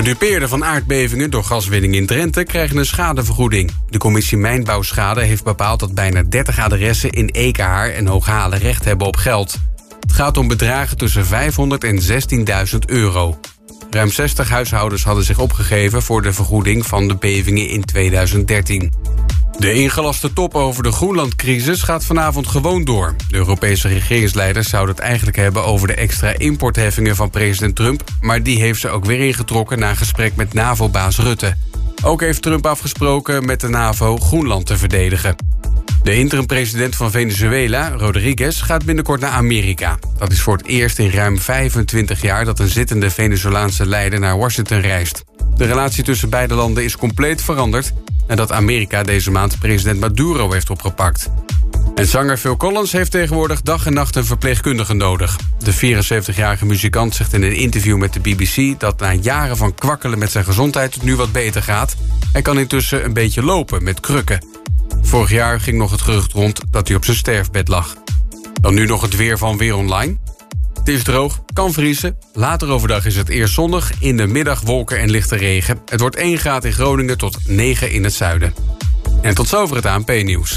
Gedupeerden van aardbevingen door gaswinning in Drenthe krijgen een schadevergoeding. De commissie Mijnbouwschade heeft bepaald dat bijna 30 adressen in Ekenhaar en Hooghalen recht hebben op geld. Het gaat om bedragen tussen 500 en 16.000 euro. Ruim 60 huishoudens hadden zich opgegeven voor de vergoeding van de bevingen in 2013. De ingelaste top over de Groenlandcrisis gaat vanavond gewoon door. De Europese regeringsleiders zouden het eigenlijk hebben over de extra importheffingen van president Trump, maar die heeft ze ook weer ingetrokken na gesprek met NAVO-baas Rutte. Ook heeft Trump afgesproken met de NAVO Groenland te verdedigen. De interim-president van Venezuela, Rodriguez, gaat binnenkort naar Amerika. Dat is voor het eerst in ruim 25 jaar dat een zittende Venezolaanse leider naar Washington reist. De relatie tussen beide landen is compleet veranderd nadat Amerika deze maand president Maduro heeft opgepakt. En zanger Phil Collins heeft tegenwoordig dag en nacht een verpleegkundige nodig. De 74-jarige muzikant zegt in een interview met de BBC... dat na jaren van kwakkelen met zijn gezondheid het nu wat beter gaat. Hij kan intussen een beetje lopen met krukken. Vorig jaar ging nog het gerucht rond dat hij op zijn sterfbed lag. Dan nu nog het weer van Weer Online. Het is droog, kan vriezen. Later overdag is het eerst zonnig. In de middag wolken en lichte regen. Het wordt 1 graad in Groningen tot 9 in het zuiden. En tot zover het ANP-nieuws.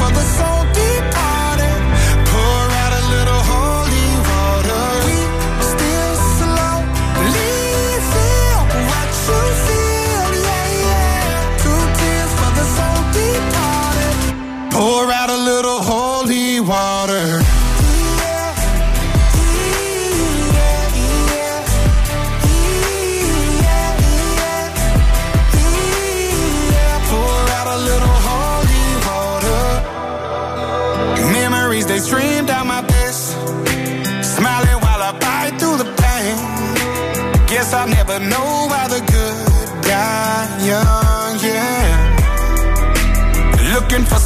For the soul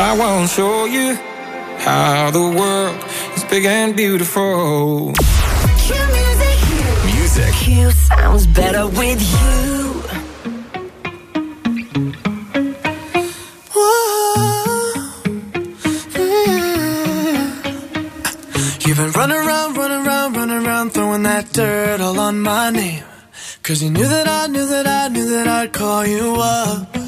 I won't show you how the world is big and beautiful. Q music. Music. Q sounds better with you. You've been running around, running around, running around, throwing that dirt all on my name. Cause you knew that I knew that I knew that I'd call you up.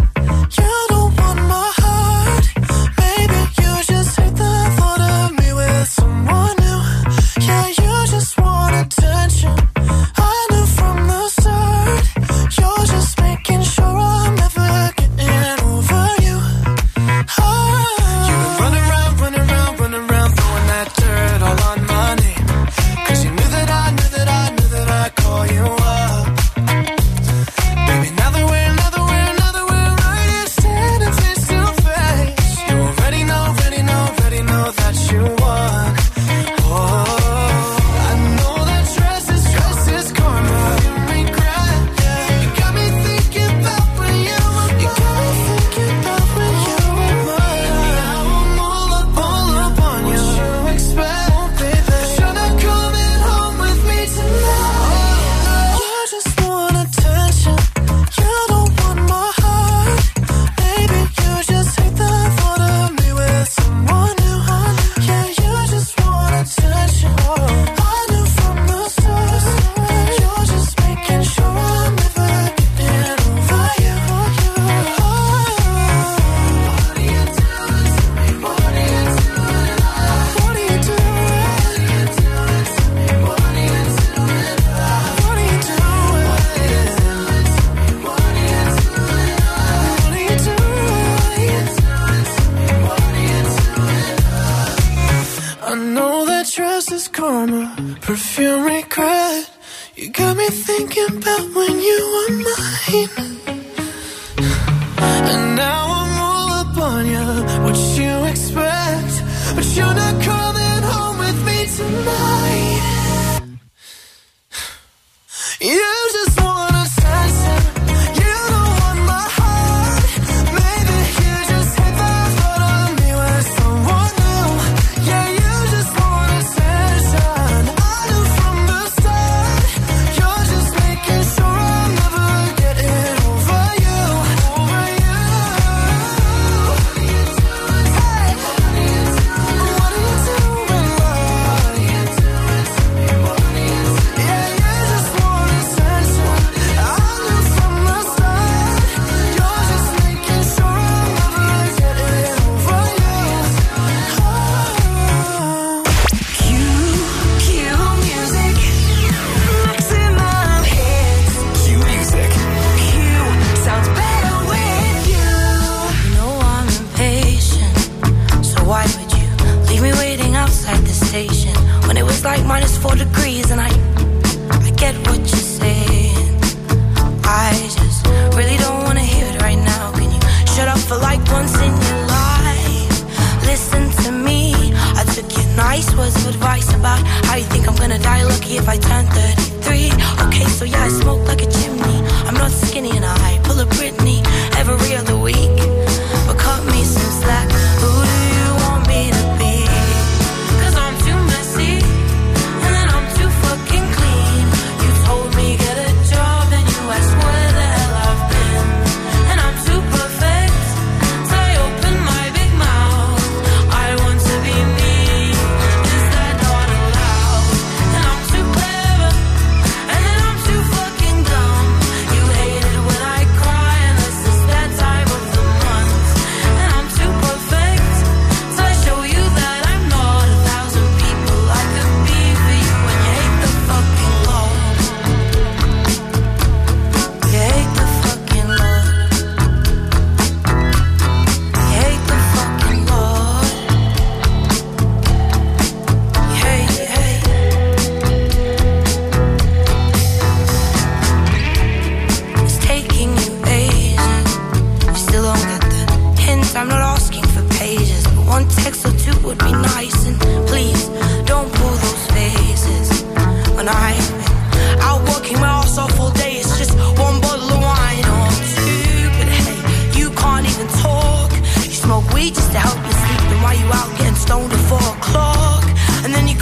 on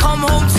come home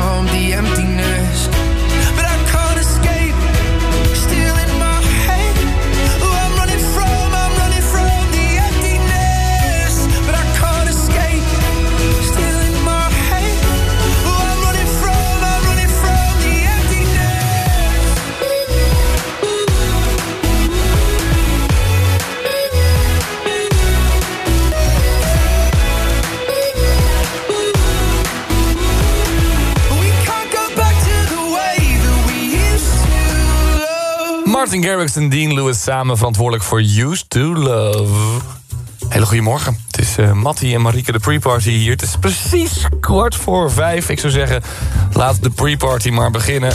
From the emptiness. Martin Garrix en Dean Lewis samen verantwoordelijk voor Used to Love. Hele goedemorgen. Het is eh Mattie en Marieke de pre-party hier. Het is precies kwart voor vijf. Ik zou zeggen, laat de pre-party maar beginnen.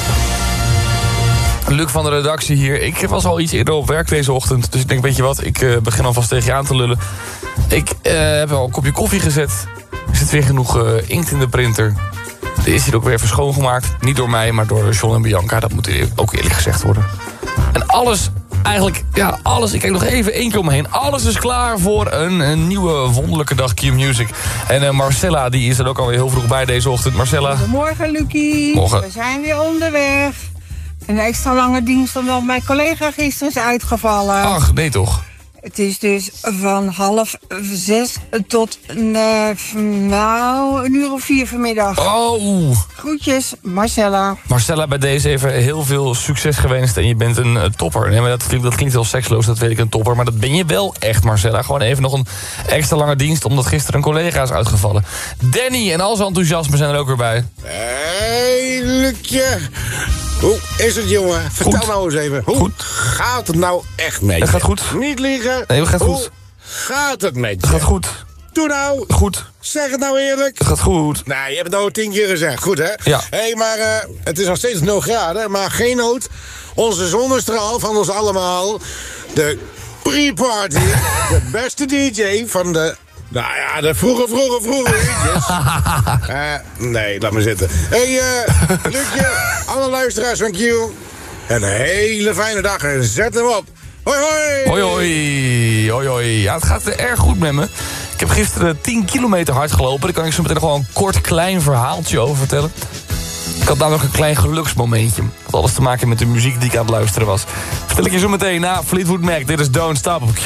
Luc van de redactie hier. Ik was al iets eerder op werk deze ochtend. Dus ik denk, weet je wat, ik eh, begin alvast tegen je aan te lullen. Ik eh, heb al een kopje koffie gezet. Er zit weer genoeg inkt in de printer. Er is hier ook weer even schoongemaakt. Niet door mij, maar door John en Bianca. Dat moet ook eerlijk gezegd worden. En alles, eigenlijk, ja, alles. Ik kijk nog even één keer om me heen. Alles is klaar voor een, een nieuwe wonderlijke dag Q-Music. En eh, Marcella, die is er ook alweer heel vroeg bij deze ochtend. Marcella, Goedemorgen, Lucie. Morgen. We zijn weer onderweg. Een extra lange dienst omdat mijn collega gisteren is uitgevallen. ach, nee toch? Het is dus van half zes tot eh, nou, een uur of vier vanmiddag. Oh, Groetjes, Marcella. Marcella, bij deze even heel veel succes gewenst. En je bent een eh, topper. Nee, maar dat, klinkt, dat klinkt heel seksloos, dat weet ik, een topper. Maar dat ben je wel echt, Marcella. Gewoon even nog een extra lange dienst... omdat gisteren een collega is uitgevallen. Danny en al zijn enthousiasme zijn er ook weer bij. Hey, Lukje. Hoe is het, jongen? Vertel Goed. nou eens even. Hoe Goed. gaat het nou echt met je? Het gaat goed. Niet liegen. Nee, het gaat Hoe goed. gaat het met je? Het gaat goed. Doe nou. Goed. Zeg het nou eerlijk. Het gaat goed. Nee, je hebt het nou tien keer gezegd. Goed, hè? Ja. Hé, hey, maar eh, het is nog steeds 0 graden. Maar geen nood. Onze zonnestraal van ons allemaal. De pre-party. de beste DJ van de... Nou ja, de vroege, vroege, vroege uurtjes. Eh, nee, laat maar zitten. Hey, eh Lukje, alle luisteraars van Q. Een hele fijne dag en zet hem op. Hoi, hoi. Hoi hoi, hoi hoi. Ja, het gaat erg goed met me. Ik heb gisteren 10 kilometer hard gelopen. Daar kan ik zo meteen nog wel een kort klein verhaaltje over vertellen. Ik had namelijk een klein geluksmomentje. Dat had alles te maken met de muziek die ik aan het luisteren was. Vertel ik je zo meteen na Fleetwood Mac. Dit is Don't Stop op Q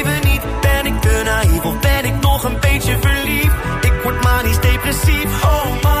of ben ik nog een beetje verliefd? Ik word manisch depressief. Oh man,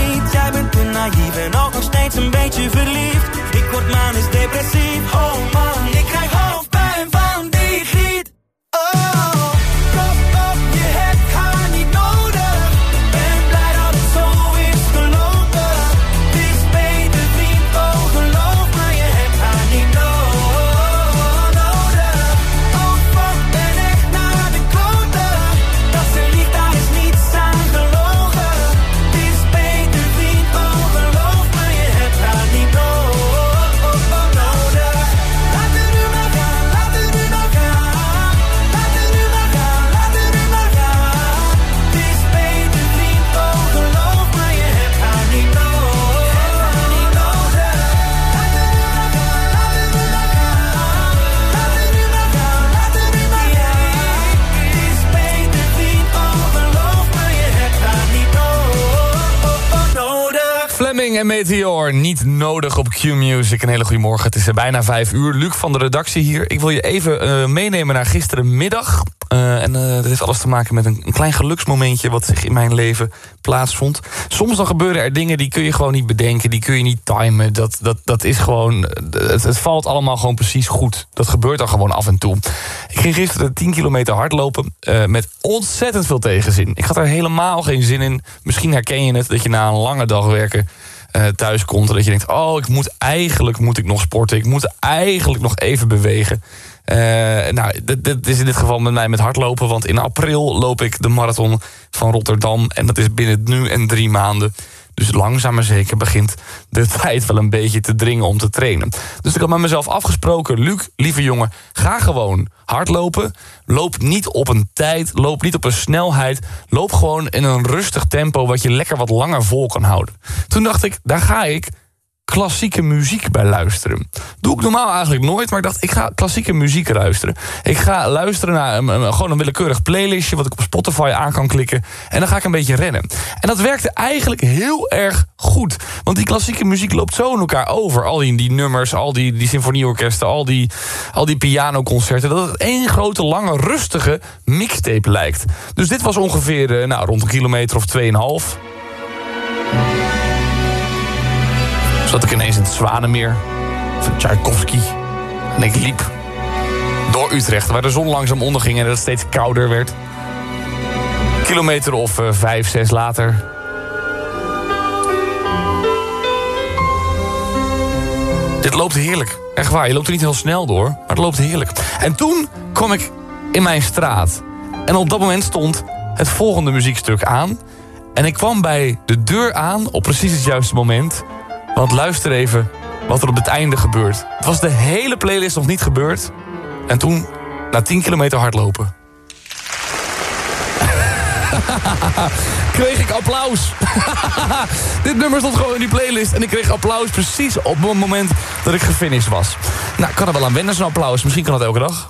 Naïef en ook nog steeds een beetje verliefd. Ik word manisch depressief. Oh man, Meteor, niet nodig op Q-Music. Een hele goede morgen, het is er bijna vijf uur. Luc van de redactie hier. Ik wil je even eh, meenemen naar gisterenmiddag. Eh, en eh, dat heeft alles te maken met een, een klein geluksmomentje... wat zich in mijn leven plaatsvond. Soms dan gebeuren er dingen die kun je gewoon niet bedenken. Die kun je niet timen. Dat, dat, dat is gewoon... eh, Het, het valt allemaal gewoon precies goed. Dat gebeurt dan gewoon af en toe. Ik ging gisteren 10 kilometer hardlopen... eh, met ontzettend veel tegenzin. Ik had er helemaal geen zin in. Misschien herken je het dat je na een lange dag werken eh, thuis komt... en dat je denkt, oh, ik moet eigenlijk moet ik nog sporten. Ik moet eigenlijk nog even bewegen. Eh, nou, dit is in dit geval met mij met hardlopen... want in april loop ik de marathon van Rotterdam... en dat is binnen nu en drie maanden. Dus langzaam maar zeker begint de tijd wel een beetje te dringen om te trainen. Dus ik had met mezelf afgesproken... Luc, lieve jongen, ga gewoon hardlopen. Loop niet op een tijd, loop niet op een snelheid. Loop gewoon in een rustig tempo... wat je lekker wat langer vol kan houden. Toen dacht ik, daar ga ik klassieke muziek bij luisteren. Doe ik normaal eigenlijk nooit, maar ik dacht, ik ga klassieke muziek luisteren. Ik ga luisteren naar een, gewoon een willekeurig playlistje... wat ik op Spotify aan kan klikken. En dan ga ik een beetje rennen. En dat werkte eigenlijk heel erg goed. Want die klassieke muziek loopt zo in elkaar over. Al die, nummers, al die, die symfonieorkesten... Al die, al die pianoconcerten. Dat het één grote, lange, rustige mixtape lijkt. Dus dit was ongeveer eh, nou, rond een kilometer of 2,5 zat ik ineens in het Zwanemeer van Tchaikovsky. En ik liep door Utrecht, waar de zon langzaam onderging en het steeds kouder werd. Kilometer of eh, vijf, zes later. Dit loopt heerlijk. Echt waar, je loopt er niet heel snel door, maar het loopt heerlijk. En toen kwam ik in mijn straat. En op dat moment stond het volgende muziekstuk aan. En ik kwam bij de deur aan op precies het juiste moment. Want luister even wat er op het einde gebeurt. Het was de hele playlist nog niet gebeurd. En toen, na 10 kilometer hardlopen... kreeg ik applaus. Dit nummer stond gewoon in die playlist. En ik kreeg applaus precies op het moment dat ik gefinished was. Nou, ik kan er wel aan wennen, zo'n applaus. Misschien kan dat elke dag.